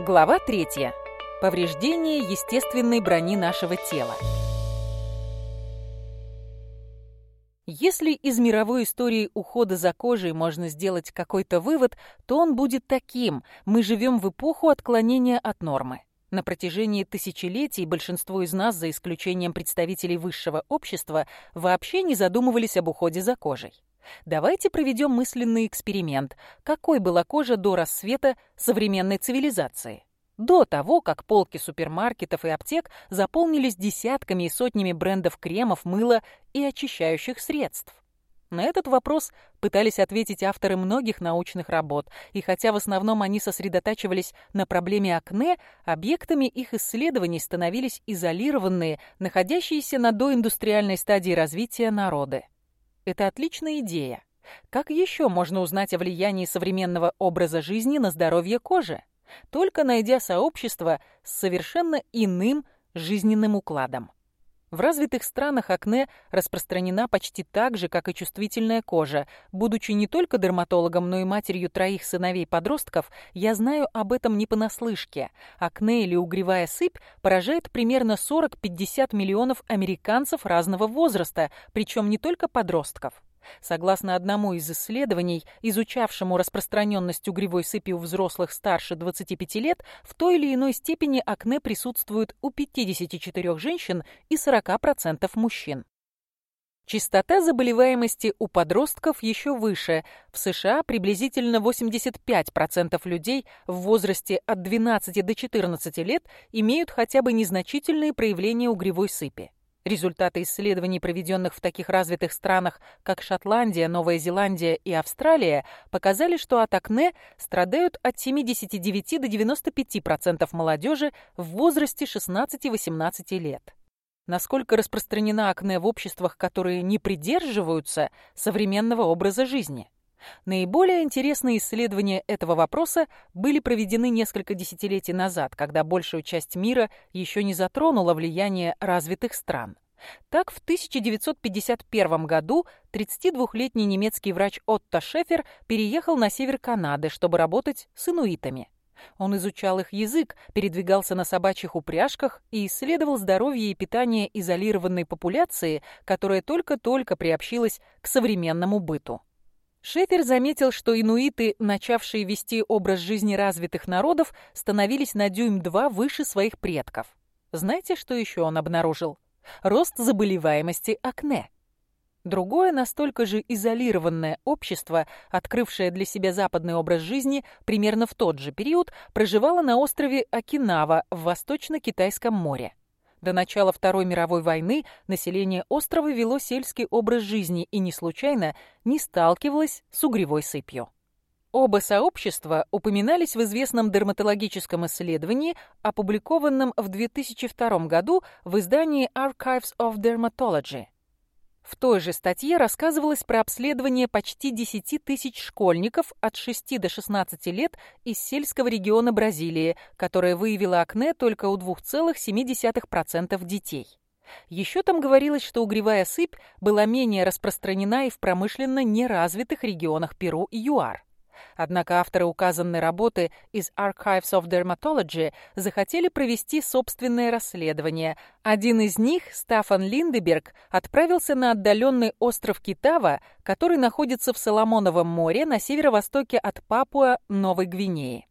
Глава 3. Повреждение естественной брони нашего тела. Если из мировой истории ухода за кожей можно сделать какой-то вывод, то он будет таким. Мы живем в эпоху отклонения от нормы. На протяжении тысячелетий большинство из нас, за исключением представителей высшего общества, вообще не задумывались об уходе за кожей. Давайте проведем мысленный эксперимент. Какой была кожа до рассвета современной цивилизации? До того, как полки супермаркетов и аптек заполнились десятками и сотнями брендов кремов, мыла и очищающих средств. На этот вопрос пытались ответить авторы многих научных работ, и хотя в основном они сосредотачивались на проблеме акне, объектами их исследований становились изолированные, находящиеся на доиндустриальной стадии развития народы. Это отличная идея. Как еще можно узнать о влиянии современного образа жизни на здоровье кожи? Только найдя сообщество с совершенно иным жизненным укладом. В развитых странах акне распространена почти так же, как и чувствительная кожа. Будучи не только дерматологом, но и матерью троих сыновей-подростков, я знаю об этом не понаслышке. Акне или угревая сыпь поражает примерно 40-50 миллионов американцев разного возраста, причем не только подростков. Согласно одному из исследований, изучавшему распространенность угревой сыпи у взрослых старше 25 лет, в той или иной степени акне присутствует у 54 женщин и 40% мужчин. Частота заболеваемости у подростков еще выше. В США приблизительно 85% людей в возрасте от 12 до 14 лет имеют хотя бы незначительные проявления угревой сыпи. Результаты исследований, проведенных в таких развитых странах, как Шотландия, Новая Зеландия и Австралия, показали, что от акне страдают от 79 до 95% молодежи в возрасте 16-18 лет. Насколько распространена акне в обществах, которые не придерживаются современного образа жизни? Наиболее интересные исследования этого вопроса были проведены несколько десятилетий назад, когда большую часть мира еще не затронуло влияние развитых стран. Так, в 1951 году 32-летний немецкий врач Отто Шефер переехал на север Канады, чтобы работать с инуитами. Он изучал их язык, передвигался на собачьих упряжках и исследовал здоровье и питание изолированной популяции, которая только-только приобщилась к современному быту. Шефер заметил, что инуиты, начавшие вести образ жизни развитых народов, становились на дюйм-два выше своих предков. Знаете, что еще он обнаружил? рост заболеваемости акне. Другое настолько же изолированное общество, открывшее для себя западный образ жизни примерно в тот же период, проживало на острове Окинава в Восточно-Китайском море. До начала Второй мировой войны население острова вело сельский образ жизни и не случайно не сталкивалось с угревой сыпью. Оба сообщества упоминались в известном дерматологическом исследовании, опубликованном в 2002 году в издании Archives of Dermatology. В той же статье рассказывалось про обследование почти 10 тысяч школьников от 6 до 16 лет из сельского региона Бразилии, которое выявило акне только у 2,7% детей. Еще там говорилось, что угревая сыпь была менее распространена и в промышленно неразвитых регионах Перу и ЮАР. Однако авторы указанной работы из Archives of Dermatology захотели провести собственное расследование. Один из них, Стафан Линдеберг, отправился на отдаленный остров Китава, который находится в Соломоновом море на северо-востоке от Папуа Новой Гвинеи.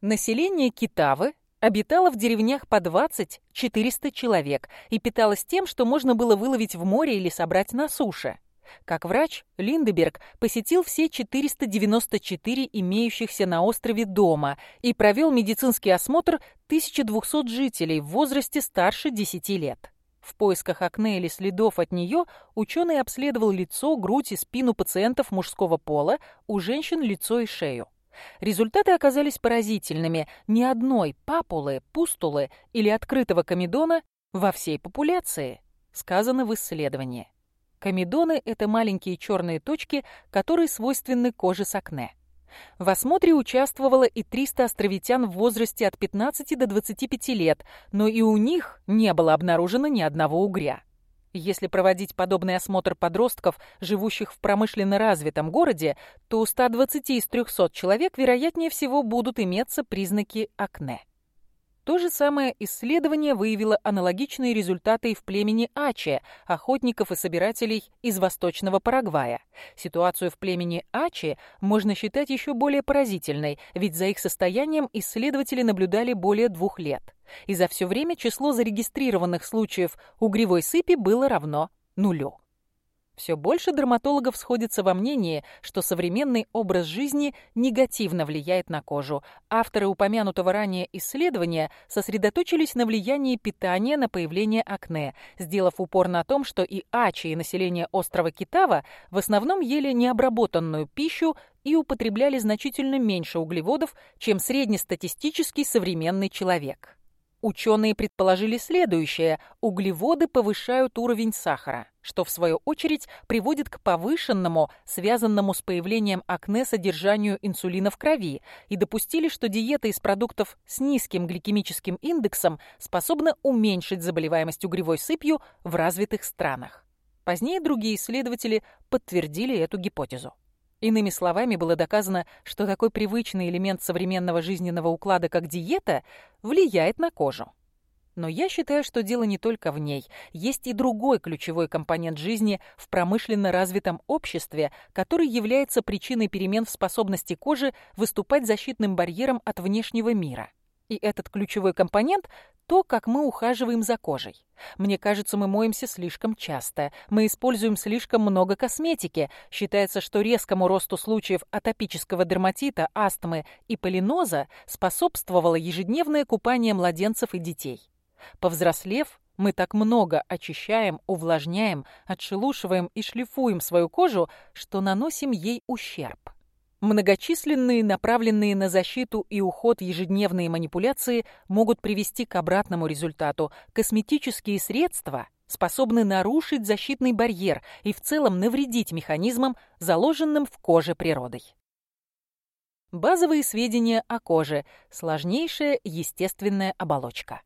Население Китавы обитало в деревнях по 20-400 человек и питалось тем, что можно было выловить в море или собрать на суше. Как врач, Линдеберг посетил все 494 имеющихся на острове дома и провел медицинский осмотр 1200 жителей в возрасте старше 10 лет. В поисках акне или следов от нее ученый обследовал лицо, грудь и спину пациентов мужского пола, у женщин лицо и шею. Результаты оказались поразительными. Ни одной папулы, пустулы или открытого комедона во всей популяции, сказано в исследовании. Комедоны – это маленькие черные точки, которые свойственны коже с акне. В осмотре участвовало и 300 островитян в возрасте от 15 до 25 лет, но и у них не было обнаружено ни одного угря. Если проводить подобный осмотр подростков, живущих в промышленно развитом городе, то у 120 из 300 человек, вероятнее всего, будут иметься признаки акне. То же самое исследование выявило аналогичные результаты и в племени Аче, охотников и собирателей из Восточного Парагвая. Ситуацию в племени Аче можно считать еще более поразительной, ведь за их состоянием исследователи наблюдали более двух лет. И за все время число зарегистрированных случаев угревой сыпи было равно нулю. Все больше дерматологов сходятся во мнении, что современный образ жизни негативно влияет на кожу. Авторы упомянутого ранее исследования сосредоточились на влиянии питания на появление акне, сделав упор на том, что и ачи, и население острова Китава в основном ели необработанную пищу и употребляли значительно меньше углеводов, чем среднестатистический современный человек. Ученые предположили следующее – углеводы повышают уровень сахара, что в свою очередь приводит к повышенному, связанному с появлением акне содержанию инсулина в крови, и допустили, что диета из продуктов с низким гликемическим индексом способна уменьшить заболеваемость угревой сыпью в развитых странах. Позднее другие исследователи подтвердили эту гипотезу. Иными словами, было доказано, что такой привычный элемент современного жизненного уклада, как диета, влияет на кожу. Но я считаю, что дело не только в ней. Есть и другой ключевой компонент жизни в промышленно развитом обществе, который является причиной перемен в способности кожи выступать защитным барьером от внешнего мира – и этот ключевой компонент – то, как мы ухаживаем за кожей. Мне кажется, мы моемся слишком часто, мы используем слишком много косметики. Считается, что резкому росту случаев атопического дерматита, астмы и полиноза способствовало ежедневное купание младенцев и детей. Повзрослев, мы так много очищаем, увлажняем, отшелушиваем и шлифуем свою кожу, что наносим ей ущерб. Многочисленные, направленные на защиту и уход ежедневные манипуляции могут привести к обратному результату. Косметические средства способны нарушить защитный барьер и в целом навредить механизмам, заложенным в коже природой. Базовые сведения о коже – сложнейшая естественная оболочка.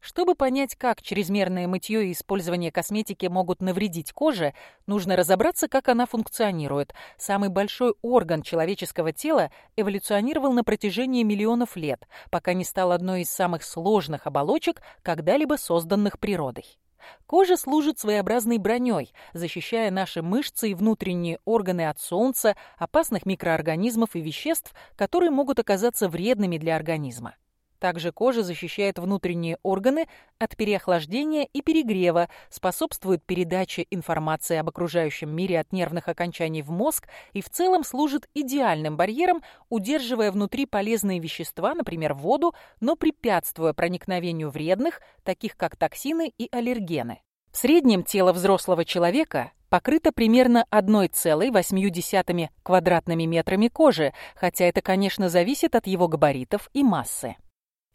Чтобы понять, как чрезмерное мытье и использование косметики могут навредить коже, нужно разобраться, как она функционирует. Самый большой орган человеческого тела эволюционировал на протяжении миллионов лет, пока не стал одной из самых сложных оболочек, когда-либо созданных природой. Кожа служит своеобразной броней, защищая наши мышцы и внутренние органы от солнца, опасных микроорганизмов и веществ, которые могут оказаться вредными для организма. Также кожа защищает внутренние органы от переохлаждения и перегрева, способствует передаче информации об окружающем мире от нервных окончаний в мозг и в целом служит идеальным барьером, удерживая внутри полезные вещества, например, воду, но препятствуя проникновению вредных, таких как токсины и аллергены. В среднем тело взрослого человека покрыто примерно 1,8 квадратными метрами кожи, хотя это, конечно, зависит от его габаритов и массы.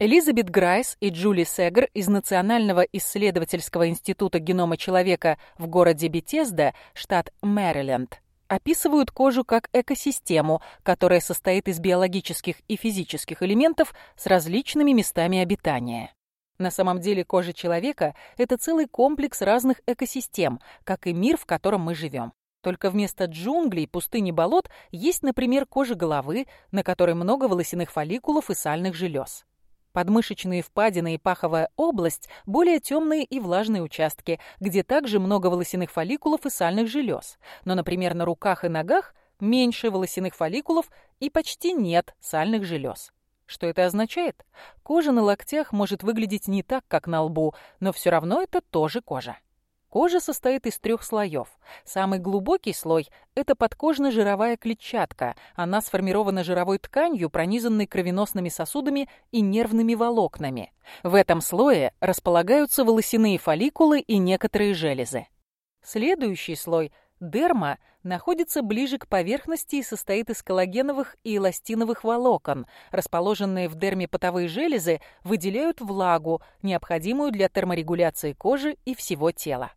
Элизабет Грайс и Джули Сегр из Национального исследовательского института генома человека в городе Бетезда, штат Мэриленд, описывают кожу как экосистему, которая состоит из биологических и физических элементов с различными местами обитания. На самом деле кожа человека – это целый комплекс разных экосистем, как и мир, в котором мы живем. Только вместо джунглей, пустыни, болот есть, например, кожа головы, на которой много волосяных фолликулов и сальных желез. Подмышечные впадины и паховая область – более темные и влажные участки, где также много волосяных фолликулов и сальных желез. Но, например, на руках и ногах меньше волосяных фолликулов и почти нет сальных желез. Что это означает? Кожа на локтях может выглядеть не так, как на лбу, но все равно это тоже кожа. Кожа состоит из трех слоев. Самый глубокий слой – это подкожно-жировая клетчатка. Она сформирована жировой тканью, пронизанной кровеносными сосудами и нервными волокнами. В этом слое располагаются волосяные фолликулы и некоторые железы. Следующий слой – дерма – находится ближе к поверхности и состоит из коллагеновых и эластиновых волокон. Расположенные в дерме потовые железы выделяют влагу, необходимую для терморегуляции кожи и всего тела.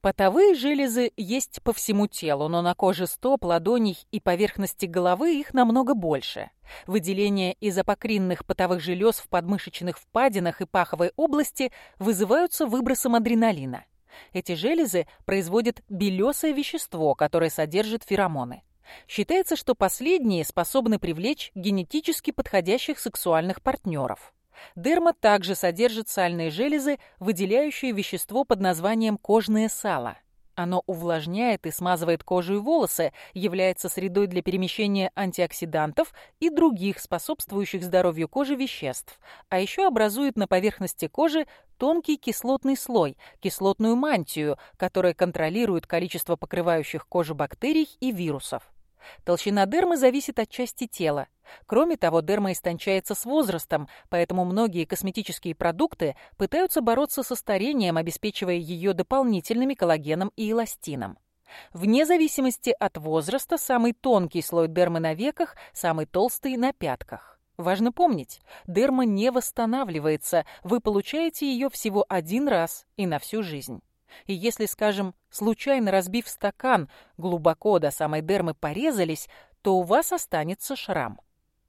Потовые железы есть по всему телу, но на коже стоп, ладоней и поверхности головы их намного больше. Выделение из апокринных потовых желез в подмышечных впадинах и паховой области вызываются выбросом адреналина. Эти железы производят белесое вещество, которое содержит феромоны. Считается, что последние способны привлечь генетически подходящих сексуальных партнеров. Дерма также содержит сальные железы, выделяющие вещество под названием кожное сало. Оно увлажняет и смазывает кожу и волосы, является средой для перемещения антиоксидантов и других способствующих здоровью кожи веществ, а еще образует на поверхности кожи тонкий кислотный слой, кислотную мантию, которая контролирует количество покрывающих кожу бактерий и вирусов. Толщина дермы зависит от части тела. Кроме того, дерма истончается с возрастом, поэтому многие косметические продукты пытаются бороться со старением, обеспечивая ее дополнительными коллагеном и эластином. Вне зависимости от возраста, самый тонкий слой дермы на веках, самый толстый на пятках. Важно помнить, дерма не восстанавливается, вы получаете ее всего один раз и на всю жизнь. И если, скажем, случайно разбив стакан, глубоко до самой дермы порезались, то у вас останется шрам.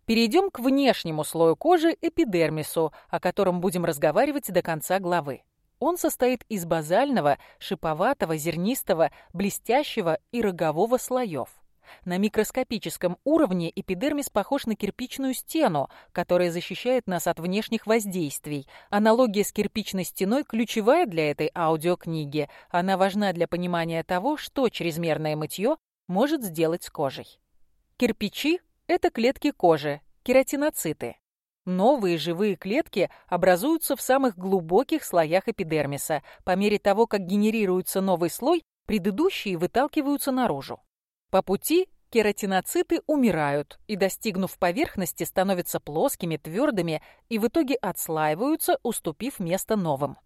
Перейдем к внешнему слою кожи эпидермису, о котором будем разговаривать до конца главы. Он состоит из базального, шиповатого, зернистого, блестящего и рогового слоев. На микроскопическом уровне эпидермис похож на кирпичную стену, которая защищает нас от внешних воздействий. Аналогия с кирпичной стеной ключевая для этой аудиокниги. Она важна для понимания того, что чрезмерное мытье может сделать с кожей. Кирпичи – это клетки кожи, кератиноциты. Новые живые клетки образуются в самых глубоких слоях эпидермиса. По мере того, как генерируется новый слой, предыдущие выталкиваются наружу. По пути кератиноциты умирают и, достигнув поверхности, становятся плоскими, твердыми и в итоге отслаиваются, уступив место новым.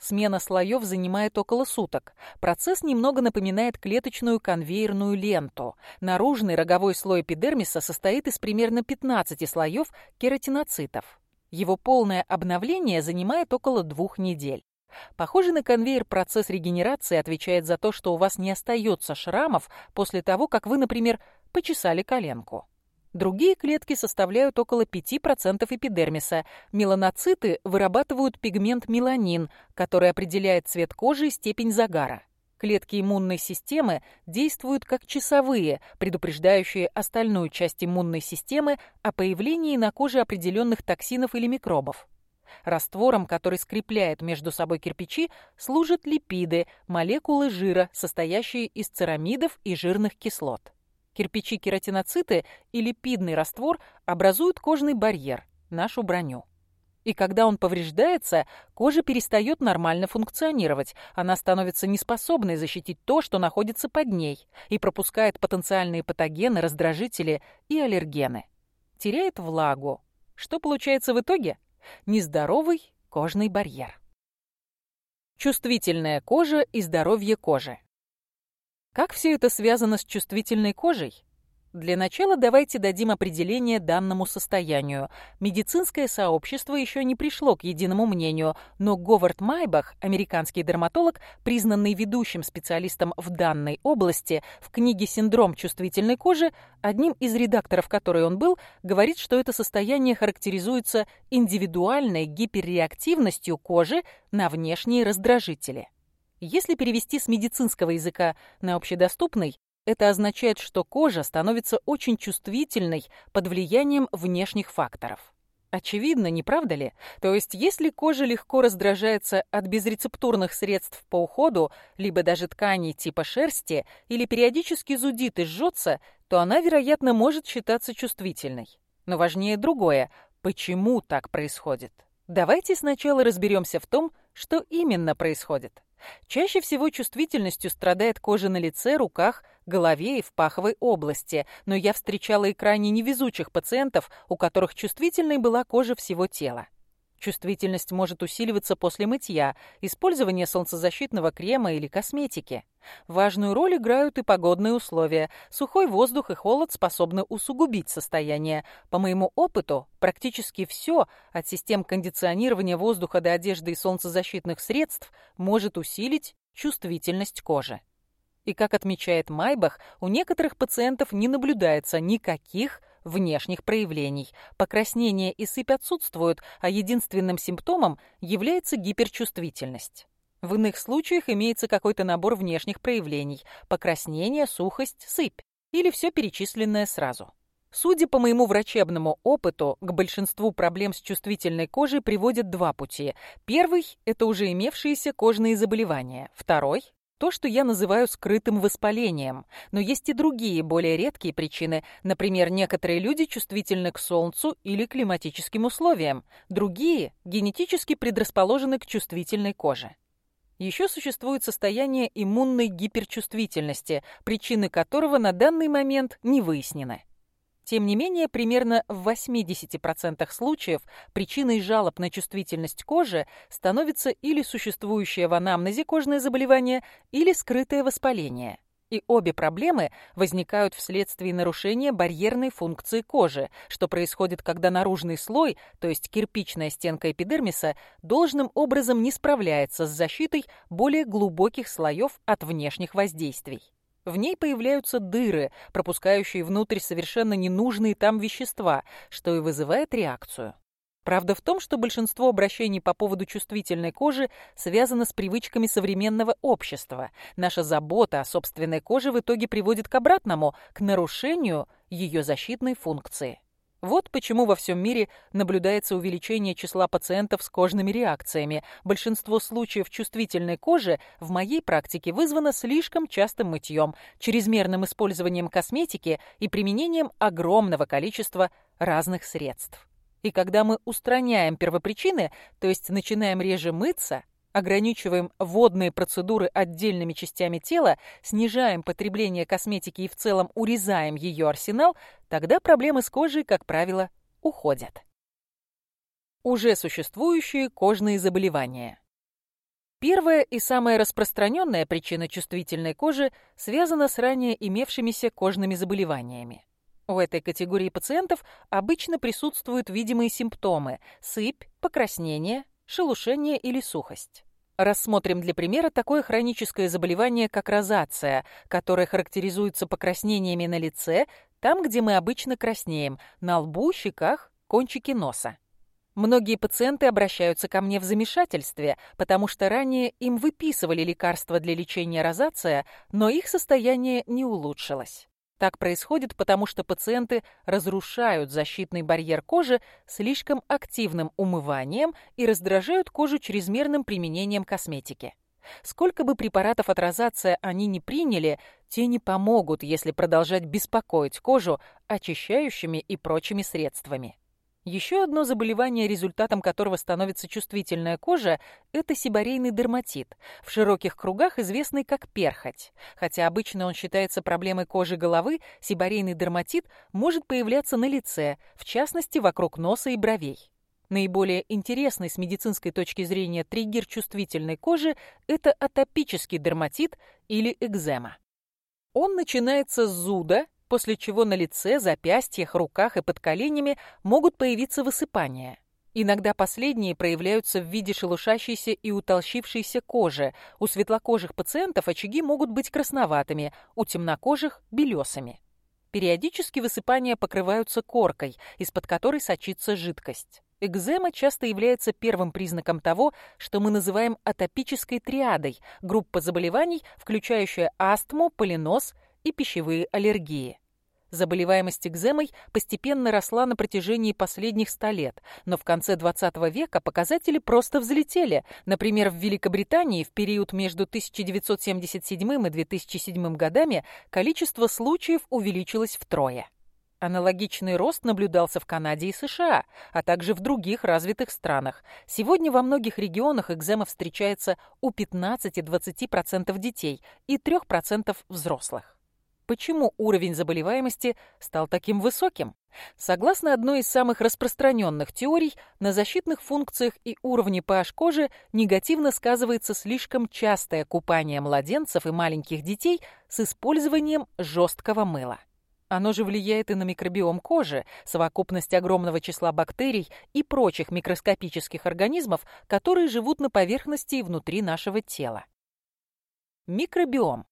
Смена слоев занимает около суток. Процесс немного напоминает клеточную конвейерную ленту. Наружный роговой слой эпидермиса состоит из примерно 15 слоев кератиноцитов. Его полное обновление занимает около двух недель. Похоже на конвейер процесс регенерации отвечает за то, что у вас не остается шрамов после того, как вы, например, почесали коленку. Другие клетки составляют около 5% эпидермиса. Меланоциты вырабатывают пигмент меланин, который определяет цвет кожи и степень загара. Клетки иммунной системы действуют как часовые, предупреждающие остальную часть иммунной системы о появлении на коже определенных токсинов или микробов. Раствором, который скрепляет между собой кирпичи, служат липиды, молекулы жира, состоящие из церамидов и жирных кислот. Кирпичи-кератиноциты и липидный раствор образуют кожный барьер, нашу броню. И когда он повреждается, кожа перестает нормально функционировать. Она становится неспособной защитить то, что находится под ней, и пропускает потенциальные патогены, раздражители и аллергены. Теряет влагу. Что получается в итоге? Нездоровый кожный барьер. Чувствительная кожа и здоровье кожи. Как все это связано с чувствительной кожей? Для начала давайте дадим определение данному состоянию. Медицинское сообщество еще не пришло к единому мнению, но Говард Майбах, американский дерматолог, признанный ведущим специалистом в данной области, в книге «Синдром чувствительной кожи», одним из редакторов которой он был, говорит, что это состояние характеризуется индивидуальной гиперреактивностью кожи на внешние раздражители. Если перевести с медицинского языка на общедоступный, это означает, что кожа становится очень чувствительной под влиянием внешних факторов. Очевидно, не правда ли? То есть, если кожа легко раздражается от безрецептурных средств по уходу, либо даже тканей типа шерсти, или периодически зудит и жжется, то она, вероятно, может считаться чувствительной. Но важнее другое – почему так происходит? Давайте сначала разберемся в том, что именно происходит. Чаще всего чувствительностью страдает кожа на лице, руках Голове и в паховой области, но я встречала и крайне невезучих пациентов, у которых чувствительной была кожа всего тела. Чувствительность может усиливаться после мытья, использования солнцезащитного крема или косметики. Важную роль играют и погодные условия. Сухой воздух и холод способны усугубить состояние. По моему опыту, практически все, от систем кондиционирования воздуха до одежды и солнцезащитных средств, может усилить чувствительность кожи. И, как отмечает Майбах, у некоторых пациентов не наблюдается никаких внешних проявлений. Покраснение и сыпь отсутствуют, а единственным симптомом является гиперчувствительность. В иных случаях имеется какой-то набор внешних проявлений – покраснение, сухость, сыпь или все перечисленное сразу. Судя по моему врачебному опыту, к большинству проблем с чувствительной кожей приводят два пути. Первый – это уже имевшиеся кожные заболевания. Второй то, что я называю скрытым воспалением. Но есть и другие, более редкие причины. Например, некоторые люди чувствительны к солнцу или климатическим условиям. Другие генетически предрасположены к чувствительной коже. Еще существует состояние иммунной гиперчувствительности, причины которого на данный момент не выяснены. Тем не менее, примерно в 80% случаев причиной жалоб на чувствительность кожи становится или существующее в анамнезе кожное заболевание, или скрытое воспаление. И обе проблемы возникают вследствие нарушения барьерной функции кожи, что происходит, когда наружный слой, то есть кирпичная стенка эпидермиса, должным образом не справляется с защитой более глубоких слоев от внешних воздействий. В ней появляются дыры, пропускающие внутрь совершенно ненужные там вещества, что и вызывает реакцию. Правда в том, что большинство обращений по поводу чувствительной кожи связано с привычками современного общества. Наша забота о собственной коже в итоге приводит к обратному, к нарушению ее защитной функции. Вот почему во всем мире наблюдается увеличение числа пациентов с кожными реакциями. Большинство случаев чувствительной кожи в моей практике вызвано слишком частым мытьем, чрезмерным использованием косметики и применением огромного количества разных средств. И когда мы устраняем первопричины, то есть начинаем реже мыться, ограничиваем водные процедуры отдельными частями тела, снижаем потребление косметики и в целом урезаем ее арсенал, тогда проблемы с кожей, как правило, уходят. Уже существующие кожные заболевания. Первая и самая распространенная причина чувствительной кожи связана с ранее имевшимися кожными заболеваниями. У этой категории пациентов обычно присутствуют видимые симптомы – сыпь, покраснение, шелушение или сухость. Рассмотрим для примера такое хроническое заболевание, как розация, которое характеризуется покраснениями на лице, там, где мы обычно краснеем, на лбу, щеках, кончике носа. Многие пациенты обращаются ко мне в замешательстве, потому что ранее им выписывали лекарства для лечения розация, но их состояние не улучшилось. Так происходит, потому что пациенты разрушают защитный барьер кожи слишком активным умыванием и раздражают кожу чрезмерным применением косметики. Сколько бы препаратов от розация они не приняли, те не помогут, если продолжать беспокоить кожу очищающими и прочими средствами. Еще одно заболевание, результатом которого становится чувствительная кожа, это сибарейный дерматит, в широких кругах известный как перхоть. Хотя обычно он считается проблемой кожи головы, сибарейный дерматит может появляться на лице, в частности вокруг носа и бровей. Наиболее интересный с медицинской точки зрения триггер чувствительной кожи – это атопический дерматит или экзема. Он начинается с зуда, после чего на лице, запястьях, руках и под коленями могут появиться высыпания. Иногда последние проявляются в виде шелушащейся и утолщившейся кожи. У светлокожих пациентов очаги могут быть красноватыми, у темнокожих – белесами. Периодически высыпания покрываются коркой, из-под которой сочится жидкость. Экзема часто является первым признаком того, что мы называем атопической триадой – группа заболеваний, включающая астму, полинос и пищевые аллергии. Заболеваемость экземой постепенно росла на протяжении последних 100 лет, но в конце 20 века показатели просто взлетели. Например, в Великобритании в период между 1977 и 2007 годами количество случаев увеличилось втрое. Аналогичный рост наблюдался в Канаде и США, а также в других развитых странах. Сегодня во многих регионах экзема встречается у 15-20% детей и 3% взрослых почему уровень заболеваемости стал таким высоким. Согласно одной из самых распространенных теорий, на защитных функциях и уровне pH кожи негативно сказывается слишком частое купание младенцев и маленьких детей с использованием жесткого мыла. Оно же влияет и на микробиом кожи, совокупность огромного числа бактерий и прочих микроскопических организмов, которые живут на поверхности и внутри нашего тела. Микробиом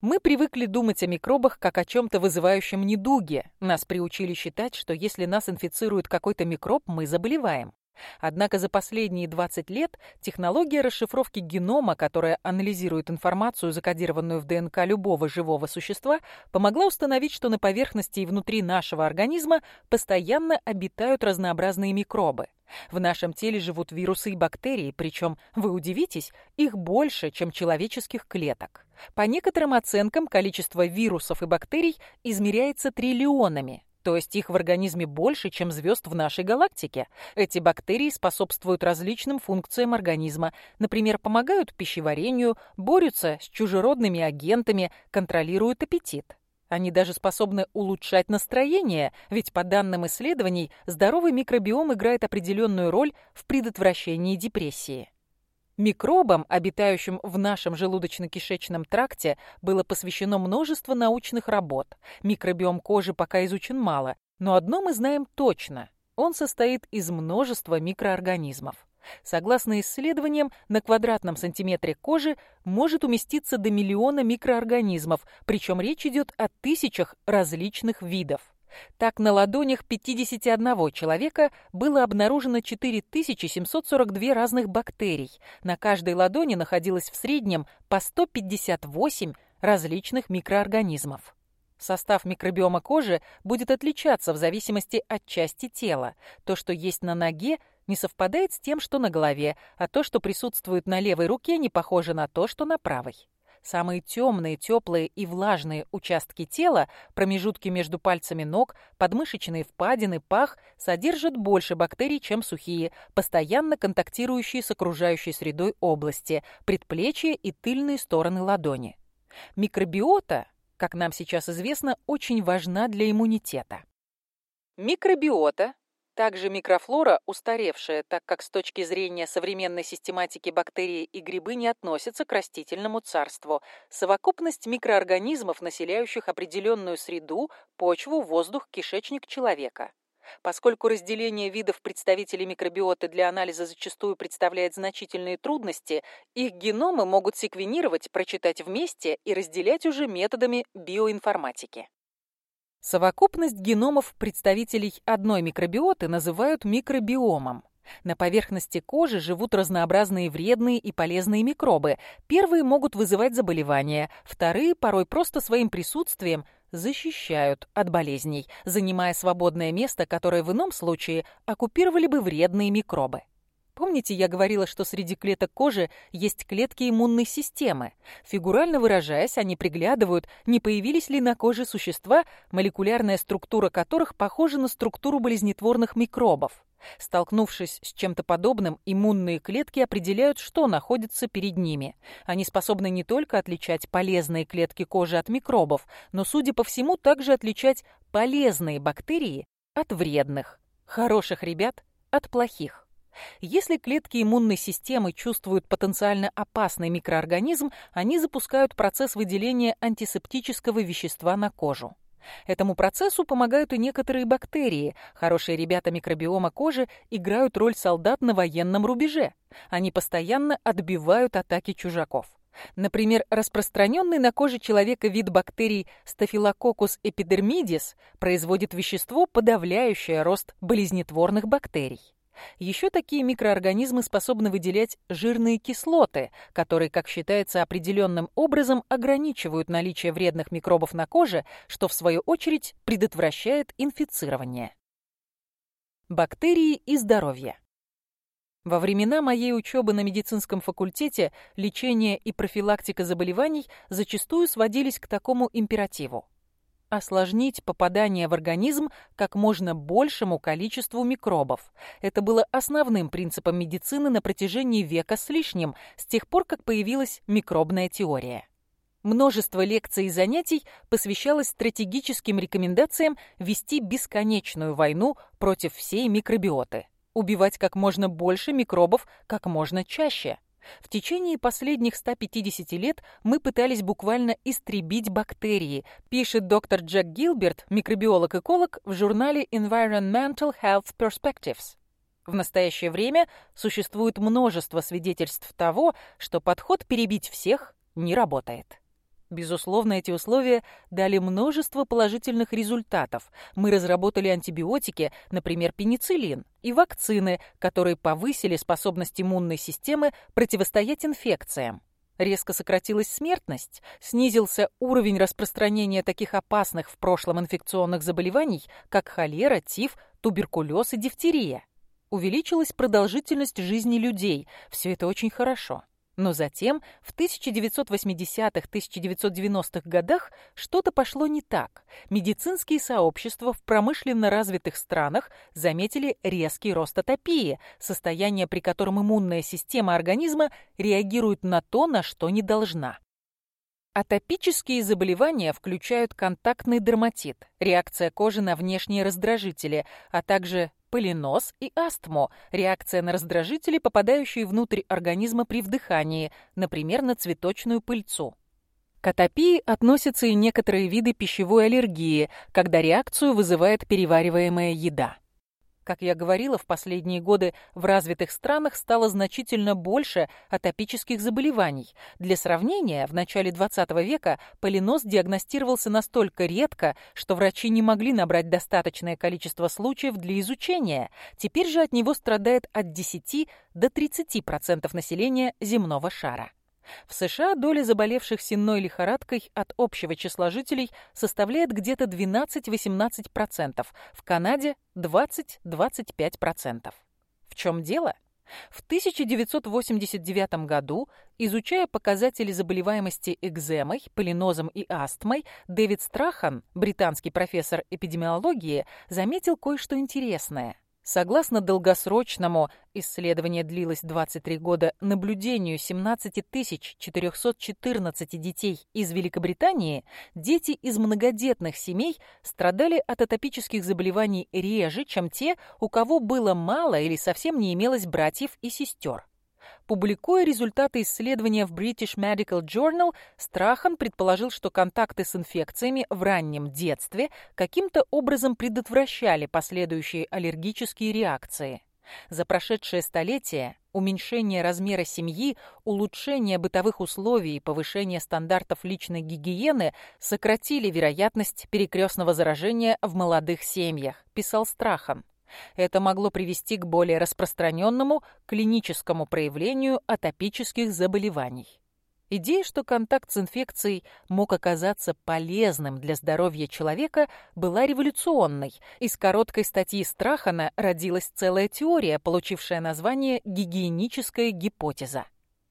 мы привыкли думать о микробах как о чем-то вызывающем недуге. Нас приучили считать, что если нас инфицирует какой-то микроб, мы заболеваем. Однако за последние 20 лет технология расшифровки генома, которая анализирует информацию, закодированную в ДНК любого живого существа, помогла установить, что на поверхности и внутри нашего организма постоянно обитают разнообразные микробы. В нашем теле живут вирусы и бактерии, причем, вы удивитесь, их больше, чем человеческих клеток. По некоторым оценкам, количество вирусов и бактерий измеряется триллионами, то есть их в организме больше, чем звезд в нашей галактике. Эти бактерии способствуют различным функциям организма, например, помогают пищеварению, борются с чужеродными агентами, контролируют аппетит. Они даже способны улучшать настроение, ведь по данным исследований здоровый микробиом играет определенную роль в предотвращении депрессии. Микробам, обитающим в нашем желудочно-кишечном тракте, было посвящено множество научных работ. Микробиом кожи пока изучен мало, но одно мы знаем точно – он состоит из множества микроорганизмов. Согласно исследованиям, на квадратном сантиметре кожи может уместиться до миллиона микроорганизмов, причем речь идет о тысячах различных видов. Так, на ладонях 51 человека было обнаружено 4742 разных бактерий. На каждой ладони находилось в среднем по 158 различных микроорганизмов. Состав микробиома кожи будет отличаться в зависимости от части тела. То, что есть на ноге, не совпадает с тем, что на голове, а то, что присутствует на левой руке, не похоже на то, что на правой. Самые темные, теплые и влажные участки тела, промежутки между пальцами ног, подмышечные впадины, пах, содержат больше бактерий, чем сухие, постоянно контактирующие с окружающей средой области, предплечья и тыльные стороны ладони. Микробиота, как нам сейчас известно, очень важна для иммунитета. Микробиота также микрофлора, устаревшая, так как с точки зрения современной систематики бактерии и грибы не относятся к растительному царству. Совокупность микроорганизмов, населяющих определенную среду, почву, воздух, кишечник человека. Поскольку разделение видов представителей микробиоты для анализа зачастую представляет значительные трудности, их геномы могут секвенировать, прочитать вместе и разделять уже методами биоинформатики. Совокупность геномов представителей одной микробиоты называют микробиомом. На поверхности кожи живут разнообразные вредные и полезные микробы. Первые могут вызывать заболевания, вторые порой просто своим присутствием защищают от болезней, занимая свободное место, которое в ином случае оккупировали бы вредные микробы. Помните, я говорила, что среди клеток кожи есть клетки иммунной системы. Фигурально выражаясь, они приглядывают, не появились ли на коже существа, молекулярная структура которых похожа на структуру болезнетворных микробов. Столкнувшись с чем-то подобным, иммунные клетки определяют, что находится перед ними. Они способны не только отличать полезные клетки кожи от микробов, но, судя по всему, также отличать полезные бактерии от вредных, хороших ребят от плохих. Если клетки иммунной системы чувствуют потенциально опасный микроорганизм, они запускают процесс выделения антисептического вещества на кожу. Этому процессу помогают и некоторые бактерии. Хорошие ребята микробиома кожи играют роль солдат на военном рубеже. Они постоянно отбивают атаки чужаков. Например, распространенный на коже человека вид бактерий Staphylococcus epidermidis производит вещество, подавляющее рост болезнетворных бактерий. Еще такие микроорганизмы способны выделять жирные кислоты, которые, как считается, определенным образом ограничивают наличие вредных микробов на коже, что, в свою очередь, предотвращает инфицирование. Бактерии и здоровье. Во времена моей учебы на медицинском факультете лечение и профилактика заболеваний зачастую сводились к такому императиву осложнить попадание в организм как можно большему количеству микробов. Это было основным принципом медицины на протяжении века с лишним, с тех пор, как появилась микробная теория. Множество лекций и занятий посвящалось стратегическим рекомендациям вести бесконечную войну против всей микробиоты, убивать как можно больше микробов как можно чаще – в течение последних 150 лет мы пытались буквально истребить бактерии, пишет доктор Джек Гилберт, микробиолог-эколог, в журнале Environmental Health Perspectives. В настоящее время существует множество свидетельств того, что подход «перебить всех» не работает. Безусловно, эти условия дали множество положительных результатов. Мы разработали антибиотики, например, пенициллин, и вакцины, которые повысили способность иммунной системы противостоять инфекциям. Резко сократилась смертность, снизился уровень распространения таких опасных в прошлом инфекционных заболеваний, как холера, тиф, туберкулез и дифтерия. Увеличилась продолжительность жизни людей. Все это очень хорошо. Но затем, в 1980-1990-х годах, что-то пошло не так. Медицинские сообщества в промышленно развитых странах заметили резкий рост атопии, состояние, при котором иммунная система организма реагирует на то, на что не должна. Атопические заболевания включают контактный дерматит, реакция кожи на внешние раздражители, а также полинос и астмо, реакция на раздражители, попадающие внутрь организма при вдыхании, например, на цветочную пыльцу. К атопии относятся и некоторые виды пищевой аллергии, когда реакцию вызывает перевариваемая еда. Как я говорила, в последние годы в развитых странах стало значительно больше атопических заболеваний. Для сравнения, в начале 20 века полинос диагностировался настолько редко, что врачи не могли набрать достаточное количество случаев для изучения. Теперь же от него страдает от 10 до 30% населения земного шара. В США доля заболевших сенной лихорадкой от общего числа жителей составляет где-то 12-18%, в Канаде 20-25%. В чем дело? В 1989 году, изучая показатели заболеваемости экземой, полинозом и астмой, Дэвид Страхан, британский профессор эпидемиологии, заметил кое-что интересное – Согласно долгосрочному, исследование длилось 23 года, наблюдению 17 414 детей из Великобритании, дети из многодетных семей страдали от атопических заболеваний реже, чем те, у кого было мало или совсем не имелось братьев и сестер публикуя результаты исследования в British Medical Journal, Страхан предположил, что контакты с инфекциями в раннем детстве каким-то образом предотвращали последующие аллергические реакции. За прошедшее столетие уменьшение размера семьи, улучшение бытовых условий и повышение стандартов личной гигиены сократили вероятность перекрестного заражения в молодых семьях, писал Страхан. Это могло привести к более распространенному клиническому проявлению атопических заболеваний. Идея, что контакт с инфекцией мог оказаться полезным для здоровья человека, была революционной. Из короткой статьи Страхана родилась целая теория, получившая название «гигиеническая гипотеза».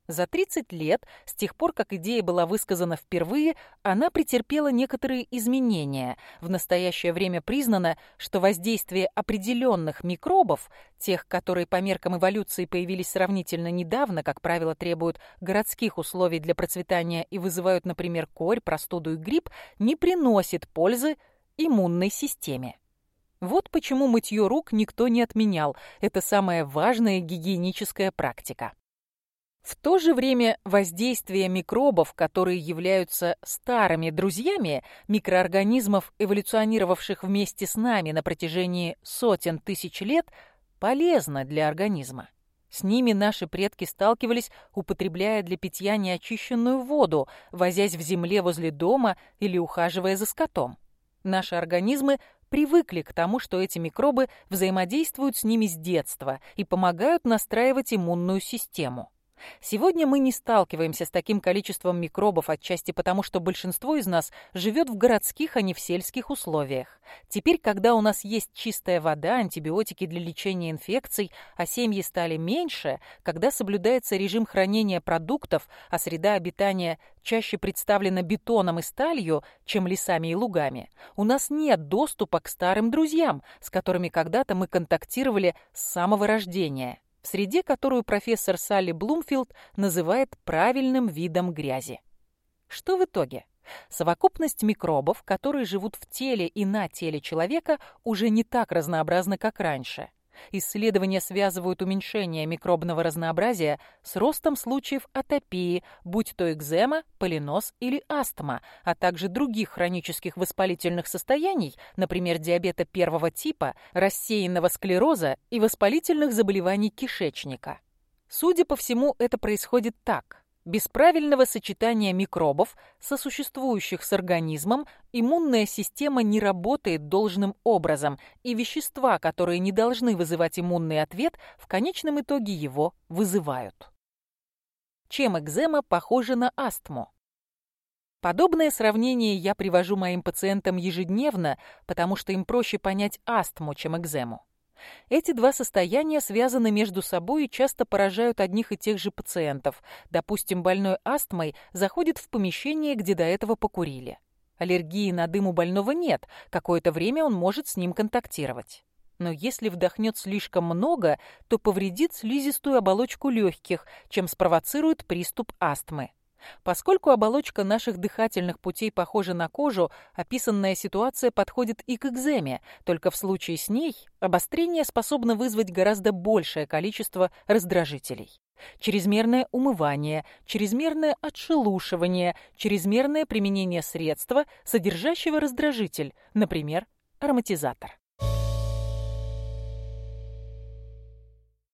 За 30 лет, с тех пор, как идея была высказана впервые, она претерпела некоторые изменения. В настоящее время признано, что воздействие определенных микробов, тех, которые по меркам эволюции появились сравнительно недавно, как правило, требуют городских условий для процветания и вызывают, например, корь, простуду и грипп, не приносит пользы иммунной системе. Вот почему мытье рук никто не отменял. Это самая важная гигиеническая практика. В то же время воздействие микробов, которые являются старыми друзьями микроорганизмов, эволюционировавших вместе с нами на протяжении сотен тысяч лет, полезно для организма. С ними наши предки сталкивались, употребляя для питья неочищенную воду, возясь в земле возле дома или ухаживая за скотом. Наши организмы привыкли к тому, что эти микробы взаимодействуют с ними с детства и помогают настраивать иммунную систему. Сегодня мы не сталкиваемся с таким количеством микробов отчасти потому, что большинство из нас живет в городских, а не в сельских условиях. Теперь, когда у нас есть чистая вода, антибиотики для лечения инфекций, а семьи стали меньше, когда соблюдается режим хранения продуктов, а среда обитания чаще представлена бетоном и сталью, чем лесами и лугами, у нас нет доступа к старым друзьям, с которыми когда-то мы контактировали с самого рождения в среде, которую профессор Салли Блумфилд называет правильным видом грязи. Что в итоге? Совокупность микробов, которые живут в теле и на теле человека, уже не так разнообразна, как раньше. Исследования связывают уменьшение микробного разнообразия с ростом случаев атопии, будь то экзема, полиноз или астма, а также других хронических воспалительных состояний, например, диабета первого типа, рассеянного склероза и воспалительных заболеваний кишечника. Судя по всему, это происходит так. Без правильного сочетания микробов, сосуществующих с организмом, иммунная система не работает должным образом, и вещества, которые не должны вызывать иммунный ответ, в конечном итоге его вызывают. Чем экзема похожа на астму? Подобное сравнение я привожу моим пациентам ежедневно, потому что им проще понять астму, чем экзему. Эти два состояния связаны между собой и часто поражают одних и тех же пациентов. Допустим, больной астмой заходит в помещение, где до этого покурили. Аллергии на дым у больного нет, какое-то время он может с ним контактировать. Но если вдохнет слишком много, то повредит слизистую оболочку легких, чем спровоцирует приступ астмы. Поскольку оболочка наших дыхательных путей похожа на кожу, описанная ситуация подходит и к экземе, только в случае с ней обострение способно вызвать гораздо большее количество раздражителей. Чрезмерное умывание, чрезмерное отшелушивание, чрезмерное применение средства, содержащего раздражитель, например, ароматизатор.